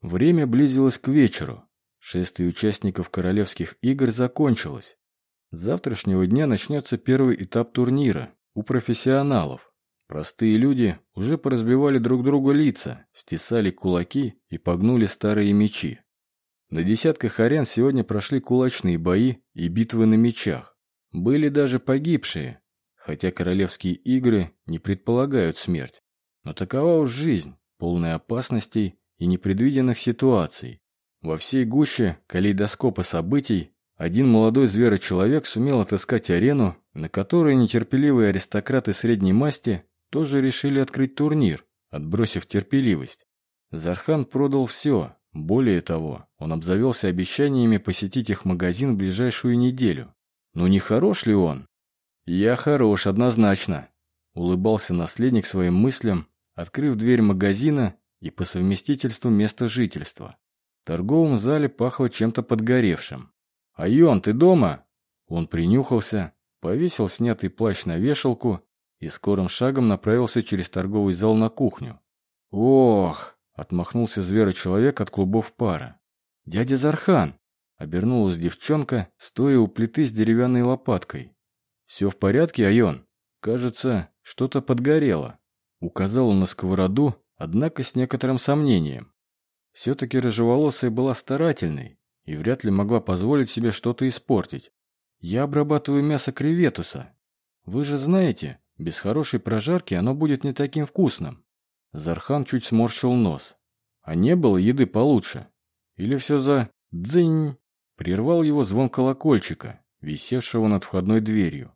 Время близилось к вечеру. Шествие участников королевских игр закончилось. С завтрашнего дня начнется первый этап турнира у профессионалов. Простые люди уже поразбивали друг другу лица, стесали кулаки и погнули старые мечи. На десятках арен сегодня прошли кулачные бои и битвы на мечах. Были даже погибшие, хотя королевские игры не предполагают смерть. Но такова уж жизнь, полная опасностей и непредвиденных ситуаций. Во всей гуще калейдоскопа событий один молодой зверочеловек сумел отыскать арену, на которой нетерпеливые аристократы средней масти тоже решили открыть турнир, отбросив терпеливость. Зархан продал все. Более того, он обзавелся обещаниями посетить их магазин в ближайшую неделю. Ну не хорош ли он? Я хорош, однозначно. Улыбался наследник своим мыслям, открыв дверь магазина и по совместительству место жительства. В торговом зале пахло чем-то подгоревшим. «Айон, ты дома?» Он принюхался, повесил снятый плащ на вешалку и скорым шагом направился через торговый зал на кухню. «Ох!» — отмахнулся зверочеловек от клубов пара. «Дядя Зархан!» — обернулась девчонка, стоя у плиты с деревянной лопаткой. «Все в порядке, Айон? Кажется, что-то подгорело». Указал он на сковороду, однако с некоторым сомнением. Все-таки рыжеволосая была старательной и вряд ли могла позволить себе что-то испортить. «Я обрабатываю мясо креветуса. Вы же знаете, без хорошей прожарки оно будет не таким вкусным». Зархан чуть сморщил нос. «А не было еды получше? Или все за дзынь?» Прервал его звон колокольчика, висевшего над входной дверью.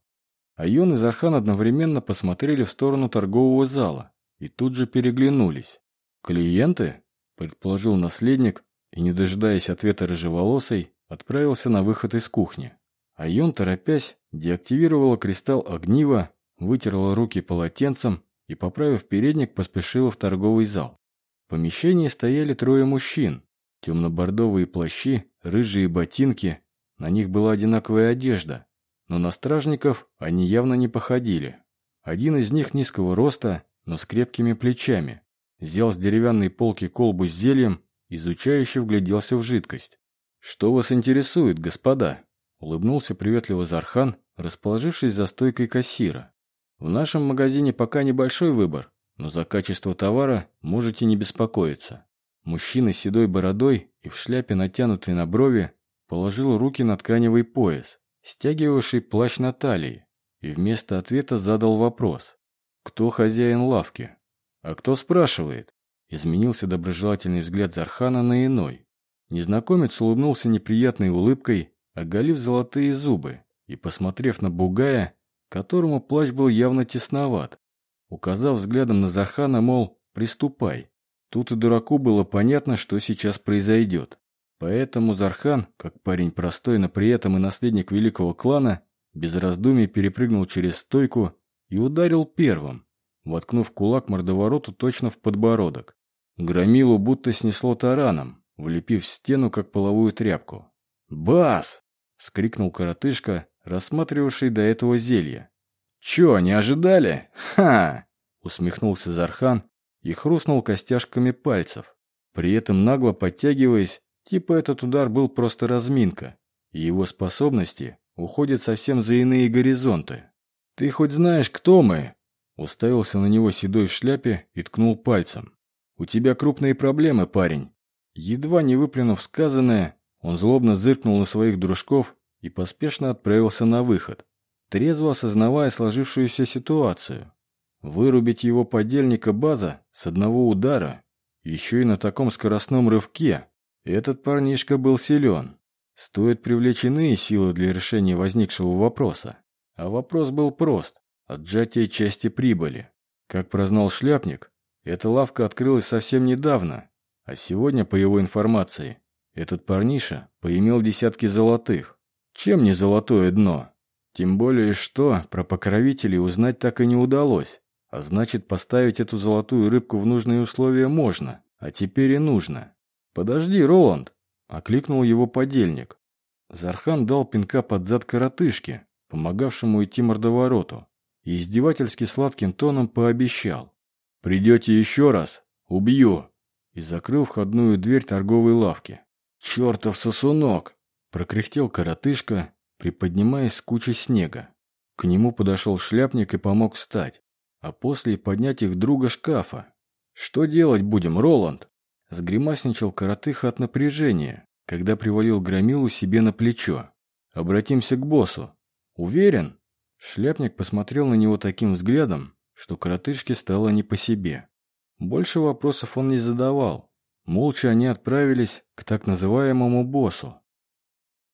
Айон и Зархан одновременно посмотрели в сторону торгового зала и тут же переглянулись. «Клиенты?» – предположил наследник и, не дожидаясь ответа рыжеволосой, отправился на выход из кухни. Айон, торопясь, деактивировала кристалл огнива, вытерла руки полотенцем и, поправив передник, поспешила в торговый зал. В помещении стояли трое мужчин. Темно-бордовые плащи, рыжие ботинки. На них была одинаковая одежда. Но на стражников они явно не походили. Один из них низкого роста, но с крепкими плечами. Взял с деревянной полки колбу с зельем, изучающе вгляделся в жидкость. «Что вас интересует, господа?» Улыбнулся приветливо Зархан, расположившись за стойкой кассира. «В нашем магазине пока небольшой выбор, но за качество товара можете не беспокоиться». Мужчина с седой бородой и в шляпе, натянутой на брови, положил руки на тканевый пояс, стягивавший плащ на талии, и вместо ответа задал вопрос. Кто хозяин лавки? А кто спрашивает? Изменился доброжелательный взгляд Зархана на иной. Незнакомец улыбнулся неприятной улыбкой, оголив золотые зубы и посмотрев на Бугая, которому плащ был явно тесноват, указав взглядом на Зархана, мол, приступай. Тут и дураку было понятно, что сейчас произойдет. Поэтому Зархан, как парень простой, но при этом и наследник великого клана, без раздумий перепрыгнул через стойку и ударил первым, воткнув кулак мордовороту точно в подбородок. Громилу будто снесло тараном, влепив в стену, как половую тряпку. «Бас!» — скрикнул коротышка, рассматривавший до этого зелье. «Чё, не ожидали? Ха!» — усмехнулся Зархан и хрустнул костяшками пальцев, при этом нагло подтягиваясь, типа этот удар был просто разминка, и его способности уходят совсем за иные горизонты. «Ты хоть знаешь, кто мы?» Уставился на него седой в шляпе и ткнул пальцем. «У тебя крупные проблемы, парень». Едва не выплюнув сказанное, он злобно зыркнул на своих дружков и поспешно отправился на выход, трезво осознавая сложившуюся ситуацию. Вырубить его подельника база с одного удара, еще и на таком скоростном рывке, этот парнишка был силен. Стоит привлечь иные силы для решения возникшего вопроса. А вопрос был прост – отжатие части прибыли. Как прознал шляпник, эта лавка открылась совсем недавно, а сегодня, по его информации, этот парниша поимел десятки золотых. Чем не золотое дно? Тем более, что про покровителей узнать так и не удалось. А значит, поставить эту золотую рыбку в нужные условия можно, а теперь и нужно. «Подожди, Роланд!» – окликнул его подельник. Зархан дал пинка под зад коротышке, помогавшему идти мордовороту, и издевательски сладким тоном пообещал. «Придете еще раз? Убью!» и закрыл входную дверь торговой лавки. «Чертов сосунок!» – прокряхтел коротышка, приподнимаясь с кучи снега. К нему подошел шляпник и помог встать, а после поднять их друга шкафа. «Что делать будем, Роланд?» Сгримасничал коротыха от напряжения, когда привалил громилу себе на плечо. «Обратимся к боссу. Уверен?» Шляпник посмотрел на него таким взглядом, что коротышке стало не по себе. Больше вопросов он не задавал. Молча они отправились к так называемому боссу.